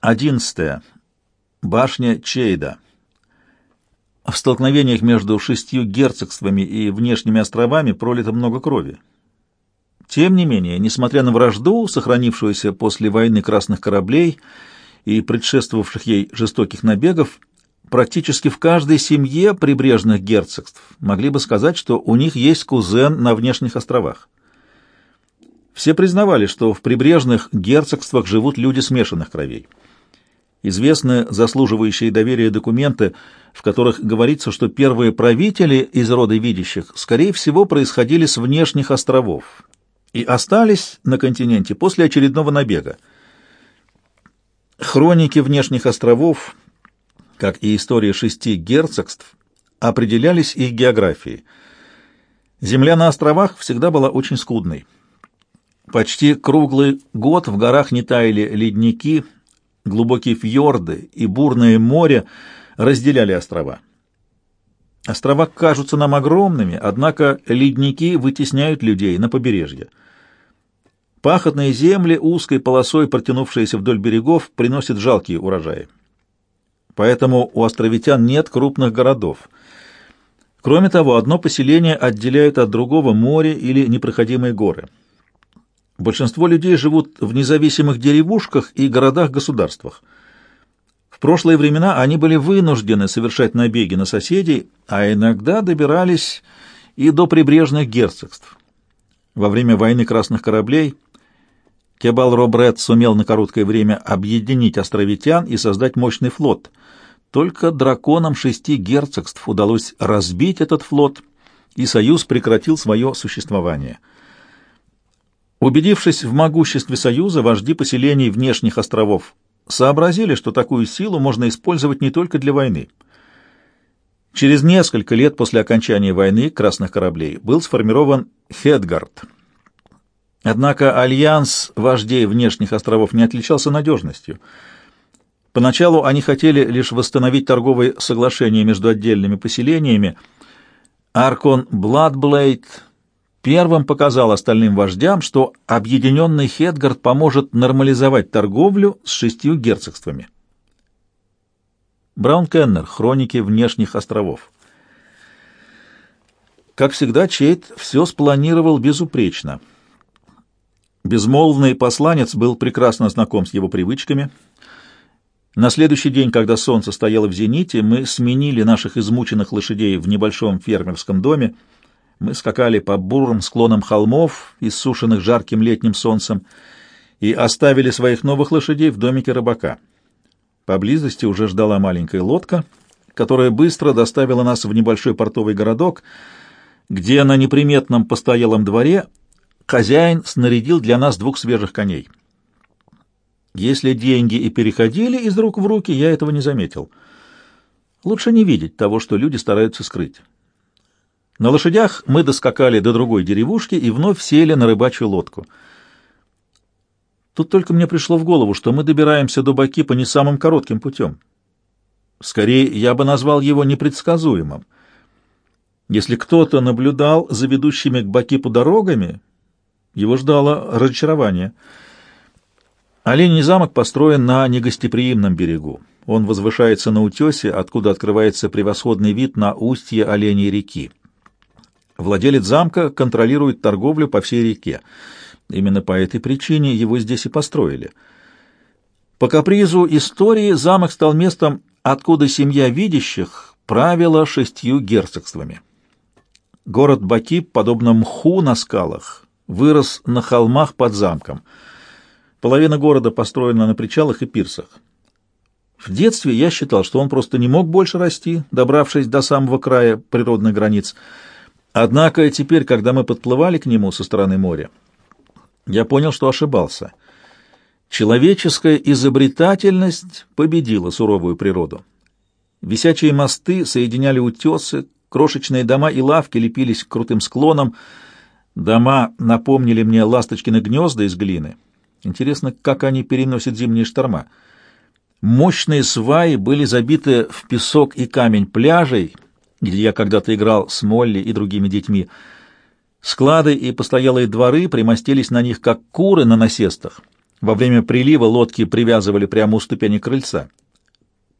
Одиннадцатое. Башня Чейда. В столкновениях между шестью герцогствами и внешними островами пролито много крови. Тем не менее, несмотря на вражду, сохранившуюся после войны красных кораблей и предшествовавших ей жестоких набегов, практически в каждой семье прибрежных герцогств могли бы сказать, что у них есть кузен на внешних островах. Все признавали, что в прибрежных герцогствах живут люди смешанных кровей. Известны заслуживающие доверия документы, в которых говорится, что первые правители из рода видящих, скорее всего, происходили с внешних островов и остались на континенте после очередного набега. Хроники внешних островов, как и история шести герцогств, определялись их географией. Земля на островах всегда была очень скудной. Почти круглый год в горах не таяли ледники, глубокие фьорды и бурное море разделяли острова. Острова кажутся нам огромными, однако ледники вытесняют людей на побережье. Пахотные земли, узкой полосой протянувшиеся вдоль берегов, приносят жалкие урожаи. Поэтому у островитян нет крупных городов. Кроме того, одно поселение отделяет от другого море или непроходимые горы. Большинство людей живут в независимых деревушках и городах-государствах. В прошлые времена они были вынуждены совершать набеги на соседей, а иногда добирались и до прибрежных герцогств. Во время войны красных кораблей Кебал Робрет сумел на короткое время объединить островитян и создать мощный флот. Только драконам шести герцогств удалось разбить этот флот, и союз прекратил свое существование – Убедившись в могуществе Союза, вожди поселений внешних островов сообразили, что такую силу можно использовать не только для войны. Через несколько лет после окончания войны красных кораблей был сформирован Хедгард. Однако альянс вождей внешних островов не отличался надежностью. Поначалу они хотели лишь восстановить торговые соглашения между отдельными поселениями. Аркон Бладблейд первым показал остальным вождям, что объединенный Хедгард поможет нормализовать торговлю с шестью герцогствами. Браун Кеннер. Хроники внешних островов. Как всегда, Чейт все спланировал безупречно. Безмолвный посланец был прекрасно знаком с его привычками. На следующий день, когда солнце стояло в зените, мы сменили наших измученных лошадей в небольшом фермерском доме, мы скакали по бурым склонам холмов, иссушенных жарким летним солнцем, и оставили своих новых лошадей в домике рыбака. Поблизости уже ждала маленькая лодка, которая быстро доставила нас в небольшой портовый городок, где на неприметном постоялом дворе хозяин снарядил для нас двух свежих коней. Если деньги и переходили из рук в руки, я этого не заметил. Лучше не видеть того, что люди стараются скрыть. На лошадях мы доскакали до другой деревушки и вновь сели на рыбачью лодку. Тут только мне пришло в голову, что мы добираемся до Баки по не самым коротким путем. Скорее, я бы назвал его непредсказуемым. Если кто-то наблюдал за ведущими к Бакипу дорогами, его ждало разочарование. Оленей замок построен на негостеприимном берегу. Он возвышается на утесе, откуда открывается превосходный вид на устье Оленей реки. Владелец замка контролирует торговлю по всей реке. Именно по этой причине его здесь и построили. По капризу истории замок стал местом, откуда семья видящих правила шестью герцогствами. Город Баки, подобно мху на скалах, вырос на холмах под замком. Половина города построена на причалах и пирсах. В детстве я считал, что он просто не мог больше расти, добравшись до самого края природных границ – Однако теперь, когда мы подплывали к нему со стороны моря, я понял, что ошибался. Человеческая изобретательность победила суровую природу. Висячие мосты соединяли утесы, крошечные дома и лавки лепились к крутым склонам. Дома напомнили мне ласточкины гнезда из глины. Интересно, как они переносят зимние шторма. Мощные сваи были забиты в песок и камень пляжей — где я когда-то играл с Молли и другими детьми. Склады и постоялые дворы примостились на них, как куры на насестах. Во время прилива лодки привязывали прямо у ступени крыльца.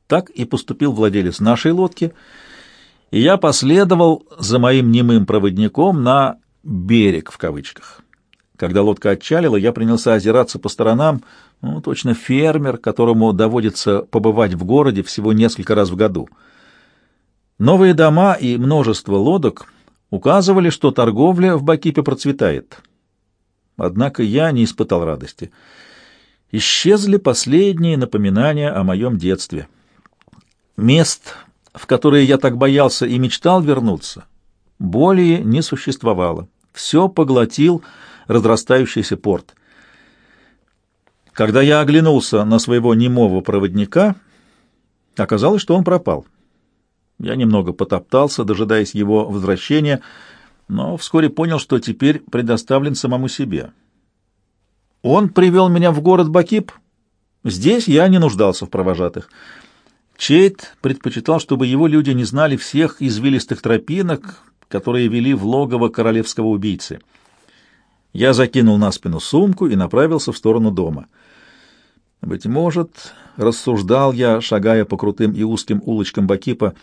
Так и поступил владелец нашей лодки, и я последовал за моим немым проводником на «берег» в кавычках. Когда лодка отчалила, я принялся озираться по сторонам, ну, точно фермер, которому доводится побывать в городе всего несколько раз в году. Новые дома и множество лодок указывали, что торговля в Бакипе процветает. Однако я не испытал радости — исчезли последние напоминания о моем детстве. Мест, в которые я так боялся и мечтал вернуться, более не существовало. Все поглотил разрастающийся порт. Когда я оглянулся на своего немого проводника, оказалось, что он пропал. Я немного потоптался, дожидаясь его возвращения, но вскоре понял, что теперь предоставлен самому себе. Он привел меня в город Бакип. Здесь я не нуждался в провожатых. Чейт предпочитал, чтобы его люди не знали всех извилистых тропинок, которые вели в логово королевского убийцы. Я закинул на спину сумку и направился в сторону дома. Быть может, рассуждал я, шагая по крутым и узким улочкам Бакипа,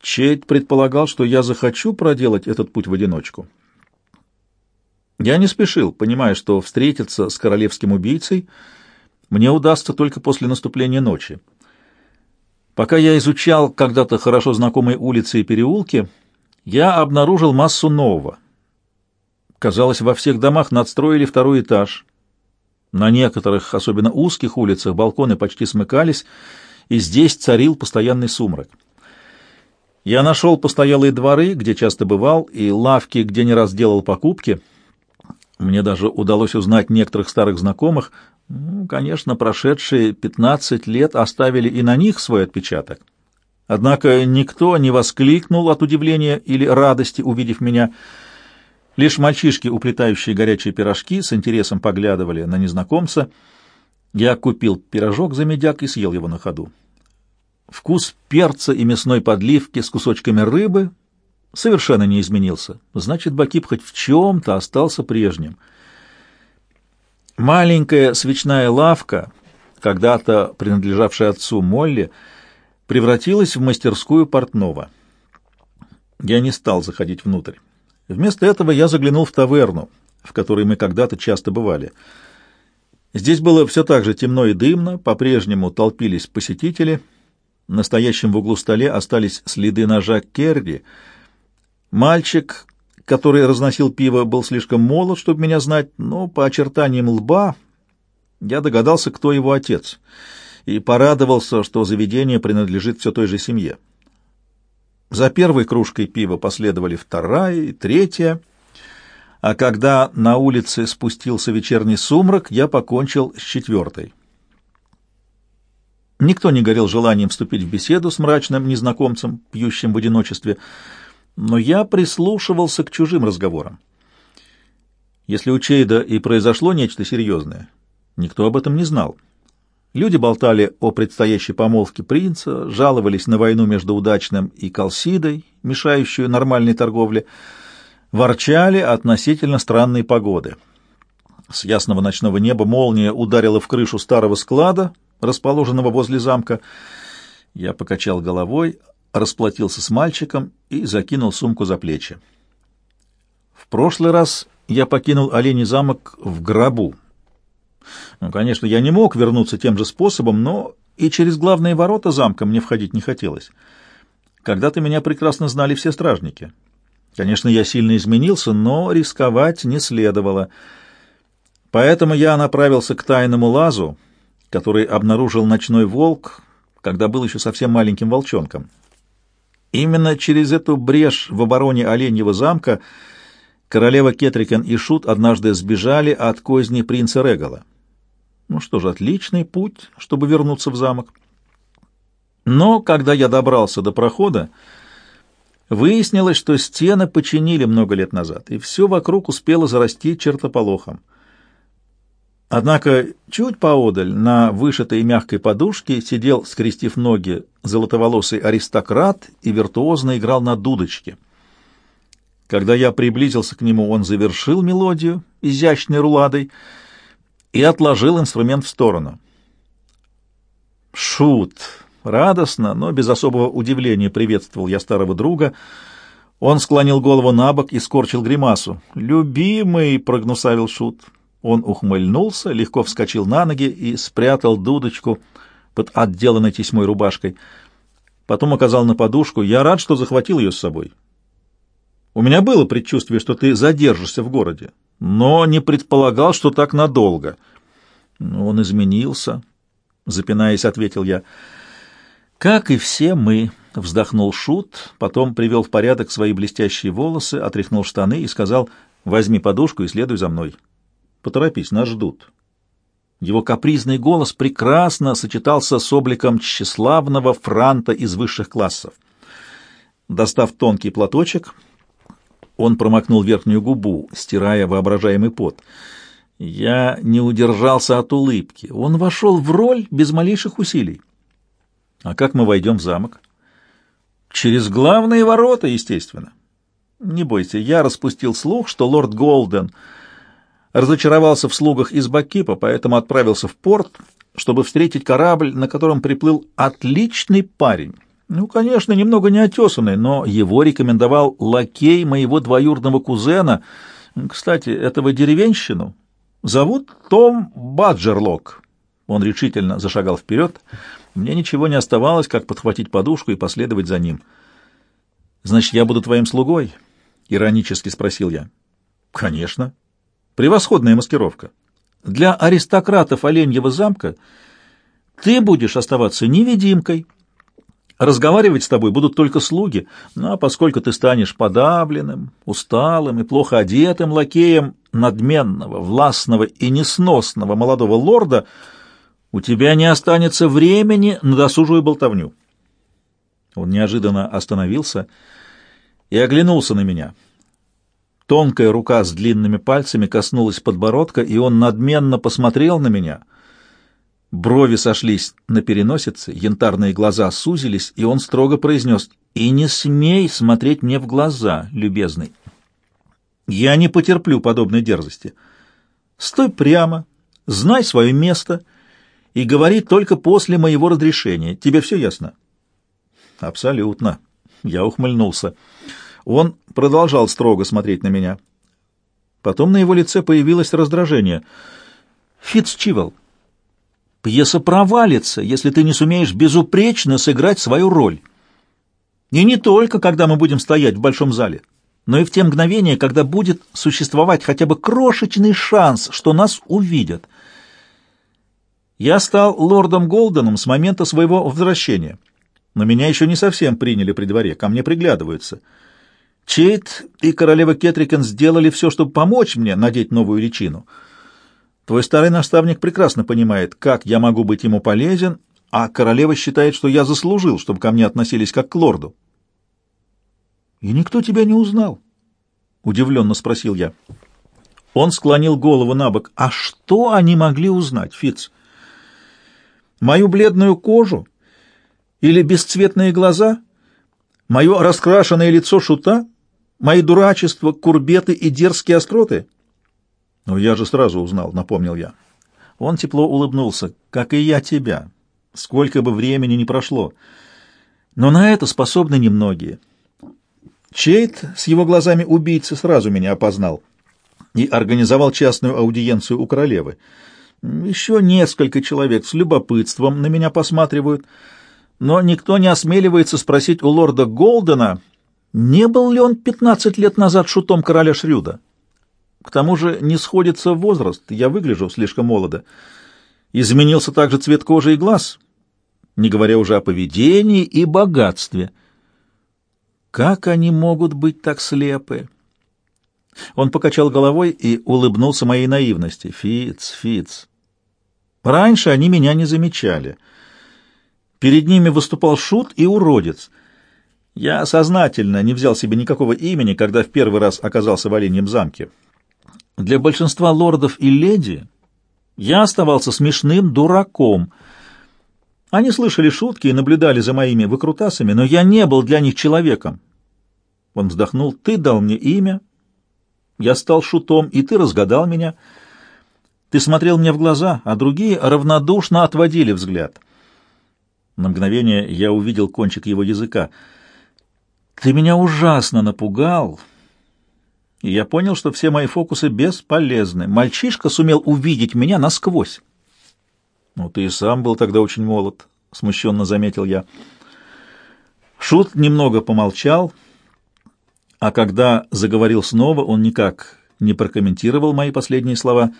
Чейт предполагал, что я захочу проделать этот путь в одиночку. Я не спешил, понимая, что встретиться с королевским убийцей мне удастся только после наступления ночи. Пока я изучал когда-то хорошо знакомые улицы и переулки, я обнаружил массу нового. Казалось, во всех домах надстроили второй этаж. На некоторых, особенно узких улицах, балконы почти смыкались, и здесь царил постоянный сумрак. Я нашел постоялые дворы, где часто бывал, и лавки, где не раз делал покупки — мне даже удалось узнать некоторых старых знакомых. Ну, конечно, прошедшие 15 лет оставили и на них свой отпечаток. Однако никто не воскликнул от удивления или радости, увидев меня. Лишь мальчишки, уплетающие горячие пирожки, с интересом поглядывали на незнакомца. Я купил пирожок за медяк и съел его на ходу. Вкус перца и мясной подливки с кусочками рыбы совершенно не изменился. Значит, Бакип хоть в чем-то остался прежним. Маленькая свечная лавка, когда-то принадлежавшая отцу Молли, превратилась в мастерскую портного. Я не стал заходить внутрь. Вместо этого я заглянул в таверну, в которой мы когда-то часто бывали. Здесь было все так же темно и дымно, по-прежнему толпились посетители. На стоящем в углу столе остались следы ножа Керри — Мальчик, который разносил пиво, был слишком молод, чтобы меня знать, но по очертаниям лба я догадался, кто его отец, и порадовался, что заведение принадлежит все той же семье. За первой кружкой пива последовали вторая и третья, а когда на улице спустился вечерний сумрак, я покончил с четвертой. Никто не горел желанием вступить в беседу с мрачным незнакомцем, пьющим в одиночестве, но я прислушивался к чужим разговорам. Если у Чейда и произошло нечто серьезное, никто об этом не знал. Люди болтали о предстоящей помолвке принца, жаловались на войну между Удачным и Калсидой, мешающую нормальной торговле, ворчали относительно странной погоды. С ясного ночного неба молния ударила в крышу старого склада, расположенного возле замка. Я покачал головой, расплатился с мальчиком и закинул сумку за плечи. В прошлый раз я покинул Оленей замок в гробу. Ну, конечно, я не мог вернуться тем же способом, но и через главные ворота замка мне входить не хотелось. Когда-то меня прекрасно знали все стражники. Конечно, я сильно изменился, но рисковать не следовало. Поэтому я направился к тайному лазу, который обнаружил ночной волк, когда был еще совсем маленьким волчонком. Именно через эту брешь в обороне Оленьего замка королева Кетрикен и Шут однажды сбежали от козни принца Регала. Ну что же, отличный путь, чтобы вернуться в замок. Но когда я добрался до прохода, выяснилось, что стены починили много лет назад, и все вокруг успело зарасти чертополохом. Однако чуть поодаль, на вышитой мягкой подушке, сидел, скрестив ноги, золотоволосый аристократ и виртуозно играл на дудочке. Когда я приблизился к нему, он завершил мелодию изящной руладой, и отложил инструмент в сторону. Шут. Радостно, но без особого удивления приветствовал я старого друга. Он склонил голову на бок и скорчил гримасу. «Любимый!» — прогнусавил Шут. Он ухмыльнулся, легко вскочил на ноги и спрятал дудочку под отделанной тесьмой рубашкой. Потом указал на подушку. «Я рад, что захватил ее с собой. У меня было предчувствие, что ты задержишься в городе, но не предполагал, что так надолго». «Он изменился», — запинаясь, ответил я. «Как и все мы», — вздохнул Шут, потом привел в порядок свои блестящие волосы, отряхнул штаны и сказал, «Возьми подушку и следуй за мной. Поторопись, нас ждут». Его капризный голос прекрасно сочетался с обликом тщеславного франта из высших классов. Достав тонкий платочек, он промокнул верхнюю губу, стирая воображаемый пот. Я не удержался от улыбки. Он вошел в роль без малейших усилий. А как мы войдем в замок? Через главные ворота, естественно. Не бойся, я распустил слух, что лорд Голден разочаровался в слугах из Бакипа, поэтому отправился в порт, чтобы встретить корабль, на котором приплыл отличный парень. Ну, конечно, немного неотесанный, но его рекомендовал лакей моего двоюродного кузена. Кстати, этого деревенщину зовут Том Баджерлок. Он решительно зашагал вперед, — мне ничего не оставалось, как подхватить подушку и последовать за ним. «Значит, я буду твоим слугой?» — иронически спросил я. «Конечно. Превосходная маскировка. Для аристократов Оленьего замка ты будешь оставаться невидимкой. Разговаривать с тобой будут только слуги, ну, а поскольку ты станешь подавленным, усталым и плохо одетым лакеем надменного, властного и несносного молодого лорда — у тебя не останется времени на досужую болтовню. Он неожиданно остановился и оглянулся на меня. Тонкая рука с длинными пальцами коснулась подбородка, и он надменно посмотрел на меня. Брови сошлись на переносице, янтарные глаза сузились, и он строго произнес «И не смей смотреть мне в глаза, любезный. Я не потерплю подобной дерзости. Стой прямо, знай свое место» и говори только после моего разрешения. Тебе все ясно?» «Абсолютно». Я ухмыльнулся. Он продолжал строго смотреть на меня. Потом на его лице появилось раздражение. «Фитцчивелл, пьеса провалится, если ты не сумеешь безупречно сыграть свою роль. И не только, когда мы будем стоять в большом зале, но и в те мгновения, когда будет существовать хотя бы крошечный шанс, что нас увидят». Я стал лордом Голденом с момента своего возвращения, но меня еще не совсем приняли при дворе, ко мне приглядываются. Чейт и королева Кетрикен сделали все, чтобы помочь мне надеть новую личину. Твой старый наставник прекрасно понимает, как я могу быть ему полезен, а королева считает, что я заслужил, чтобы ко мне относились как к лорду. — И никто тебя не узнал? — удивленно спросил я. Он склонил голову на бок. — А что они могли узнать, Фитц? Мою бледную кожу? Или бесцветные глаза? Мое раскрашенное лицо шута? Мои дурачества, курбеты и дерзкие остроты? Ну, я же сразу узнал, напомнил я. Он тепло улыбнулся, как и я тебя, сколько бы времени ни прошло. Но на это способны немногие. Чейт с его глазами убийцы сразу меня опознал и организовал частную аудиенцию у королевы. Еще несколько человек с любопытством на меня посматривают, но никто не осмеливается спросить у лорда Голдена, не был ли он пятнадцать лет назад шутом короля Шрюда. К тому же не сходится возраст, я выгляжу слишком молодо. Изменился также цвет кожи и глаз, не говоря уже о поведении и богатстве. Как они могут быть так слепы? Он покачал головой и улыбнулся моей наивности. Фиц, Фиц, Раньше они меня не замечали. Перед ними выступал шут и уродец. Я сознательно не взял себе никакого имени, когда в первый раз оказался в Оленьем замке. Для большинства лордов и леди я оставался смешным дураком. Они слышали шутки и наблюдали за моими выкрутасами, но я не был для них человеком. Он вздохнул. «Ты дал мне имя, я стал шутом, и ты разгадал меня». Ты смотрел мне в глаза, а другие равнодушно отводили взгляд. На мгновение я увидел кончик его языка. Ты меня ужасно напугал, и я понял, что все мои фокусы бесполезны. Мальчишка сумел увидеть меня насквозь. «Ну, ты и сам был тогда очень молод», — смущенно заметил я. Шут немного помолчал, а когда заговорил снова, он никак не прокомментировал мои последние слова.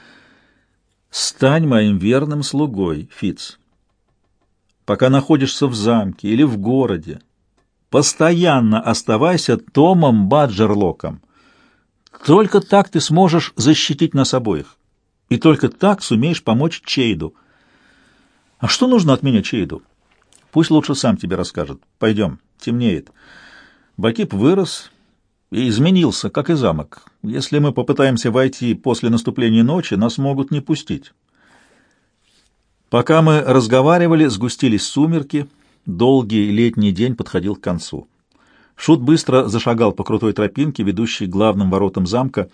«Стань моим верным слугой, Фиц. Пока находишься в замке или в городе, постоянно оставайся Томом Баджерлоком. Только так ты сможешь защитить нас обоих, и только так сумеешь помочь Чейду». А что нужно от меня Чейду? Пусть лучше сам тебе расскажет. Пойдем, темнеет. Бакип вырос и изменился, как и замок. Если мы попытаемся войти после наступления ночи, нас могут не пустить. Пока мы разговаривали, сгустились сумерки, долгий летний день подходил к концу. Шут быстро зашагал по крутой тропинке, ведущей к главным воротам замка.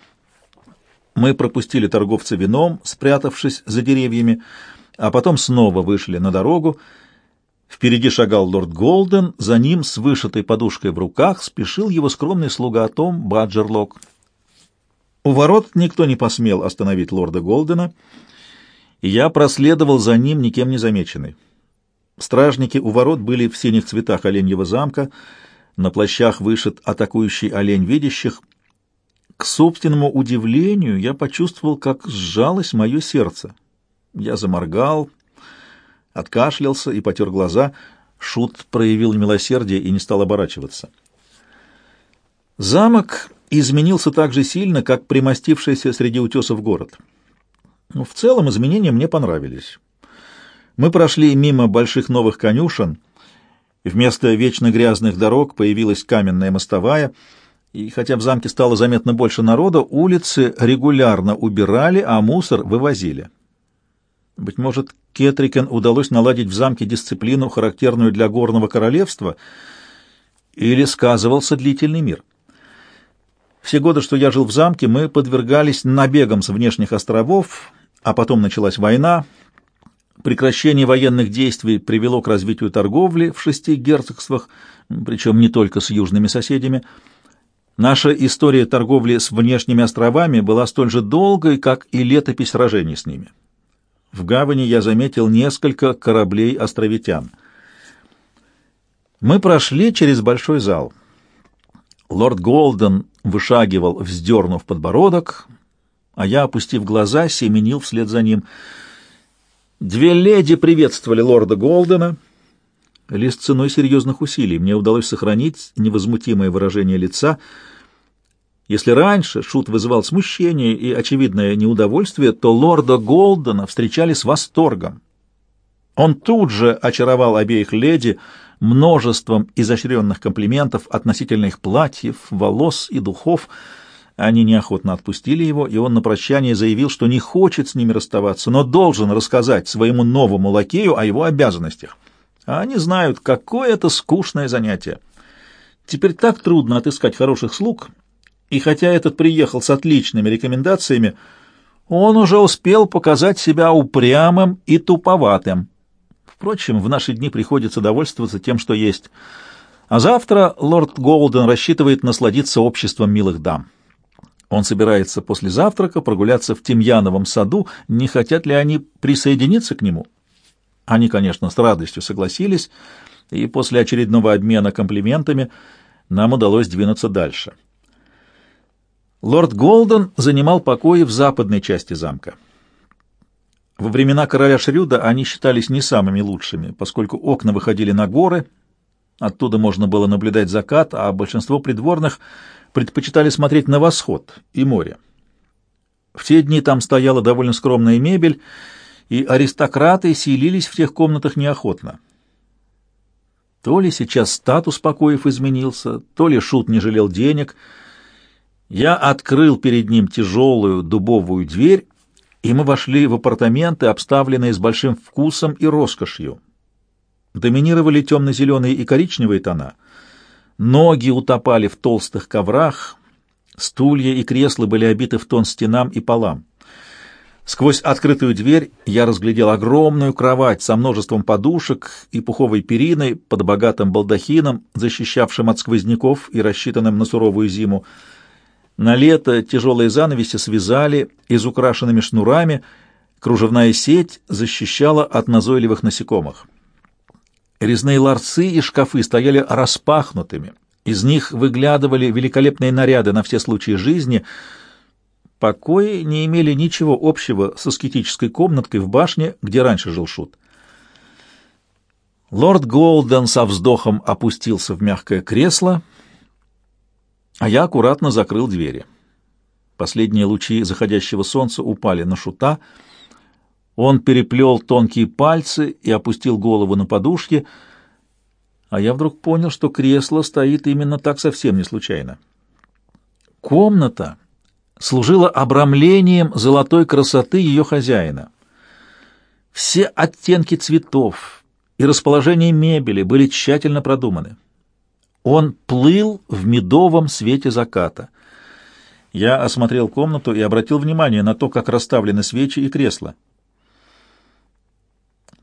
Мы пропустили торговца вином, спрятавшись за деревьями, а потом снова вышли на дорогу. Впереди шагал лорд Голден, за ним с вышитой подушкой в руках спешил его скромный слуга Том Баджерлок. У ворот никто не посмел остановить лорда Голдена, я проследовал за ним, никем не замеченный. Стражники у ворот были в синих цветах оленьего замка, на плащах вышит атакующий олень видящих. К собственному удивлению я почувствовал, как сжалось мое сердце. Я заморгал, откашлялся и потер глаза. Шут проявил милосердие и не стал оборачиваться. Замок изменился так же сильно, как примостившийся среди утесов город. Ну, в целом изменения мне понравились. Мы прошли мимо больших новых конюшен. Вместо вечно грязных дорог появилась каменная мостовая, и хотя в замке стало заметно больше народа, улицы регулярно убирали, а мусор вывозили. Быть может, Кетрикен удалось наладить в замке дисциплину, характерную для горного королевства, или сказывался длительный мир. Все годы, что я жил в замке, мы подвергались набегам с внешних островов, а потом началась война. Прекращение военных действий привело к развитию торговли в шести герцогствах, причем не только с южными соседями. Наша история торговли с внешними островами была столь же долгой, как и летопись сражений с ними. В гавани я заметил несколько кораблей островитян. Мы прошли через большой зал. Лорд Голден вышагивал, вздернув подбородок, а я, опустив глаза, семенил вслед за ним. Две леди приветствовали лорда Голдена. Лишь ценой серьезных усилий мне удалось сохранить невозмутимое выражение лица — если раньше Шут вызывал смущение и очевидное неудовольствие, то лорда Голдена встречали с восторгом. Он тут же очаровал обеих леди множеством изощренных комплиментов относительно их платьев, волос и духов. Они неохотно отпустили его, и он на прощание заявил, что не хочет с ними расставаться, но должен рассказать своему новому лакею о его обязанностях. А они знают, какое это скучное занятие. Теперь так трудно отыскать хороших слуг, и хотя этот приехал с отличными рекомендациями, он уже успел показать себя упрямым и туповатым. Впрочем, в наши дни приходится довольствоваться тем, что есть. А завтра лорд Голден рассчитывает насладиться обществом милых дам. Он собирается после завтрака прогуляться в Тимьяновом саду, не хотят ли они присоединиться к нему. Они, конечно, с радостью согласились, и после очередного обмена комплиментами нам удалось двинуться дальше. Лорд Голден занимал покои в западной части замка. Во времена короля Шрюда они считались не самыми лучшими, поскольку окна выходили на горы, оттуда можно было наблюдать закат, а большинство придворных предпочитали смотреть на восход и море. В те дни там стояла довольно скромная мебель, и аристократы селились в тех комнатах неохотно. То ли сейчас статус покоев изменился, то ли шут не жалел денег — я открыл перед ним тяжелую дубовую дверь, и мы вошли в апартаменты, обставленные с большим вкусом и роскошью. Доминировали темно-зеленые и коричневые тона. Ноги утопали в толстых коврах, стулья и кресла были обиты в тон стенам и полам. Сквозь открытую дверь я разглядел огромную кровать со множеством подушек и пуховой периной под богатым балдахином, защищавшим от сквозняков и рассчитанным на суровую зиму. На лето тяжелые занавеси связали изукрашенными шнурами, кружевная сеть защищала от назойливых насекомых. Резные ларцы и шкафы стояли распахнутыми, из них выглядывали великолепные наряды на все случаи жизни — Покои не имели ничего общего с аскетической комнаткой в башне, где раньше жил Шут. Лорд Голден со вздохом опустился в мягкое кресло, а я аккуратно закрыл двери. Последние лучи заходящего солнца упали на Шута. Он переплел тонкие пальцы и опустил голову на подушки, а я вдруг понял, что кресло стоит именно так совсем не случайно. Комната служила обрамлением золотой красоты ее хозяина. Все оттенки цветов и расположение мебели были тщательно продуманы. Он плыл в медовом свете заката. Я осмотрел комнату и обратил внимание на то, как расставлены свечи и кресла.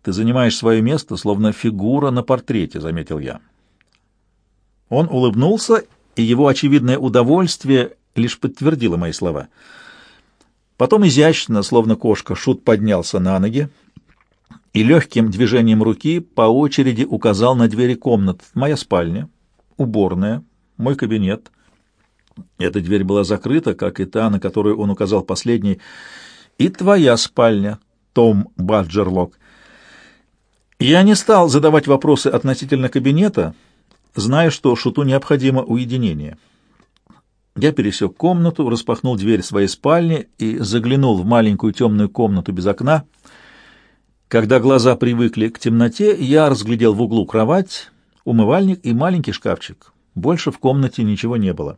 «Ты занимаешь свое место, словно фигура на портрете», — заметил я. Он улыбнулся, и его очевидное удовольствие лишь подтвердила мои слова. Потом изящно, словно кошка, Шут поднялся на ноги и легким движением руки по очереди указал на двери комнат. Моя спальня, уборная, мой кабинет. Эта дверь была закрыта, как и та, на которую он указал последний, и твоя спальня, Том Баджерлок. Я не стал задавать вопросы относительно кабинета, зная, что Шуту необходимо уединение. Я пересек комнату, распахнул дверь своей спальни и заглянул в маленькую темную комнату без окна. Когда глаза привыкли к темноте, я разглядел в углу кровать, умывальник и маленький шкафчик. Больше в комнате ничего не было.